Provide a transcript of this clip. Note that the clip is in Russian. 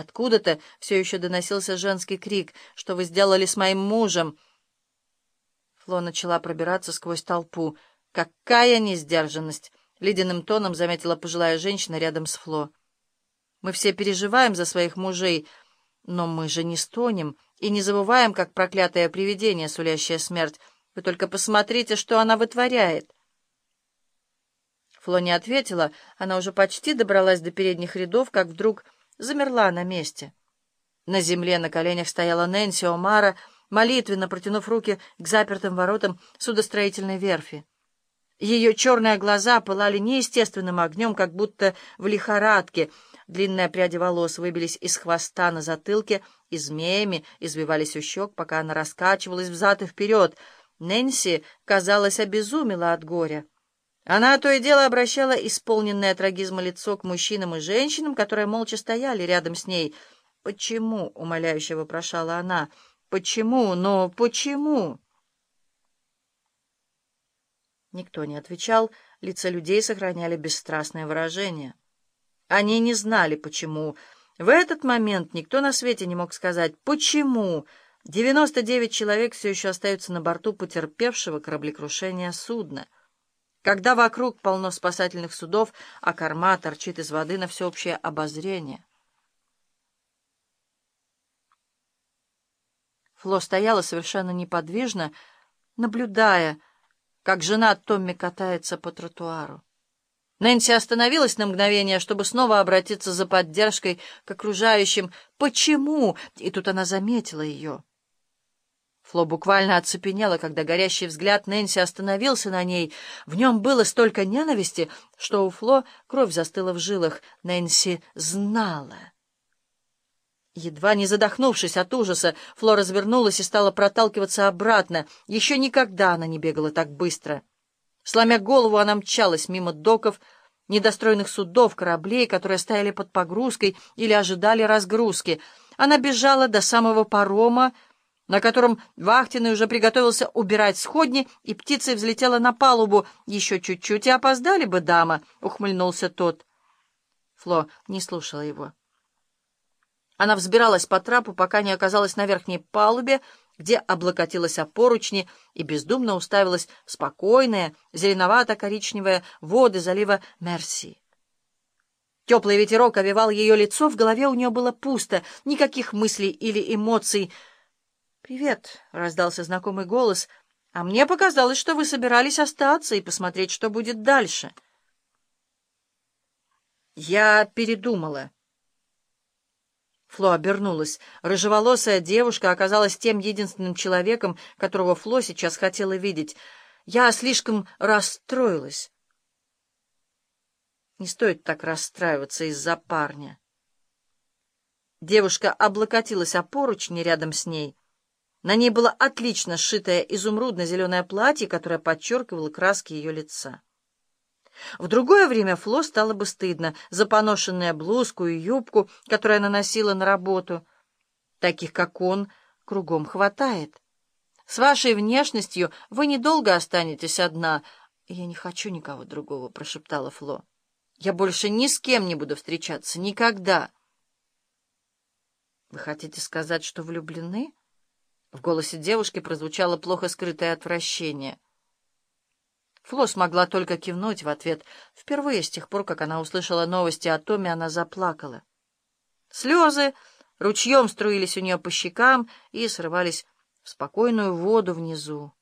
Откуда-то все еще доносился женский крик, что вы сделали с моим мужем. Фло начала пробираться сквозь толпу. «Какая несдержанность!» — ледяным тоном заметила пожилая женщина рядом с Фло. «Мы все переживаем за своих мужей, но мы же не стонем и не забываем, как проклятое привидение, сулящее смерть. Вы только посмотрите, что она вытворяет!» Фло не ответила, она уже почти добралась до передних рядов, как вдруг замерла на месте. На земле на коленях стояла Нэнси Омара, молитвенно протянув руки к запертым воротам судостроительной верфи. Ее черные глаза пылали неестественным огнем, как будто в лихорадке. Длинные пряди волос выбились из хвоста на затылке и змеями извивались у щек, пока она раскачивалась взад и вперед. Нэнси, казалось, обезумела от горя. Она то и дело обращала исполненное трагизма лицо к мужчинам и женщинам, которые молча стояли рядом с ней. «Почему?» — умоляюще вопрошала она. «Почему? Но почему?» Никто не отвечал, лица людей сохраняли бесстрастное выражение. Они не знали, почему. В этот момент никто на свете не мог сказать «почему?». Девяносто девять человек все еще остаются на борту потерпевшего кораблекрушения судна когда вокруг полно спасательных судов, а корма торчит из воды на всеобщее обозрение. Фло стояла совершенно неподвижно, наблюдая, как жена Томми катается по тротуару. Нэнси остановилась на мгновение, чтобы снова обратиться за поддержкой к окружающим. «Почему?» И тут она заметила ее. Фло буквально оцепенела, когда горящий взгляд Нэнси остановился на ней. В нем было столько ненависти, что у Фло кровь застыла в жилах. Нэнси знала. Едва не задохнувшись от ужаса, Фло развернулась и стала проталкиваться обратно. Еще никогда она не бегала так быстро. Сломя голову, она мчалась мимо доков, недостроенных судов, кораблей, которые стояли под погрузкой или ожидали разгрузки. Она бежала до самого парома, на котором Вахтенный уже приготовился убирать сходни, и птица взлетела на палубу. «Еще чуть-чуть и опоздали бы, дама», — ухмыльнулся тот. Фло не слушала его. Она взбиралась по трапу, пока не оказалась на верхней палубе, где облокотилась о поручни и бездумно уставилась в спокойные, зеленовато-коричневые воды залива Мерси. Теплый ветерок овевал ее лицо, в голове у нее было пусто, никаких мыслей или эмоций — «Привет», — раздался знакомый голос, — «а мне показалось, что вы собирались остаться и посмотреть, что будет дальше». «Я передумала». Фло обернулась. Рыжеволосая девушка оказалась тем единственным человеком, которого Фло сейчас хотела видеть. «Я слишком расстроилась». «Не стоит так расстраиваться из-за парня». Девушка облокотилась о поручни рядом с ней — на ней было отлично сшитое изумрудно-зеленое платье, которое подчеркивало краски ее лица. В другое время Фло стало бы стыдно за поношенную блузку и юбку, которую она носила на работу. Таких, как он, кругом хватает. С вашей внешностью вы недолго останетесь одна. Я не хочу никого другого, — прошептала Фло. Я больше ни с кем не буду встречаться. Никогда. Вы хотите сказать, что влюблены? — в голосе девушки прозвучало плохо скрытое отвращение. Фло смогла только кивнуть в ответ. Впервые с тех пор, как она услышала новости о Томе, она заплакала. Слезы ручьем струились у нее по щекам и срывались в спокойную воду внизу.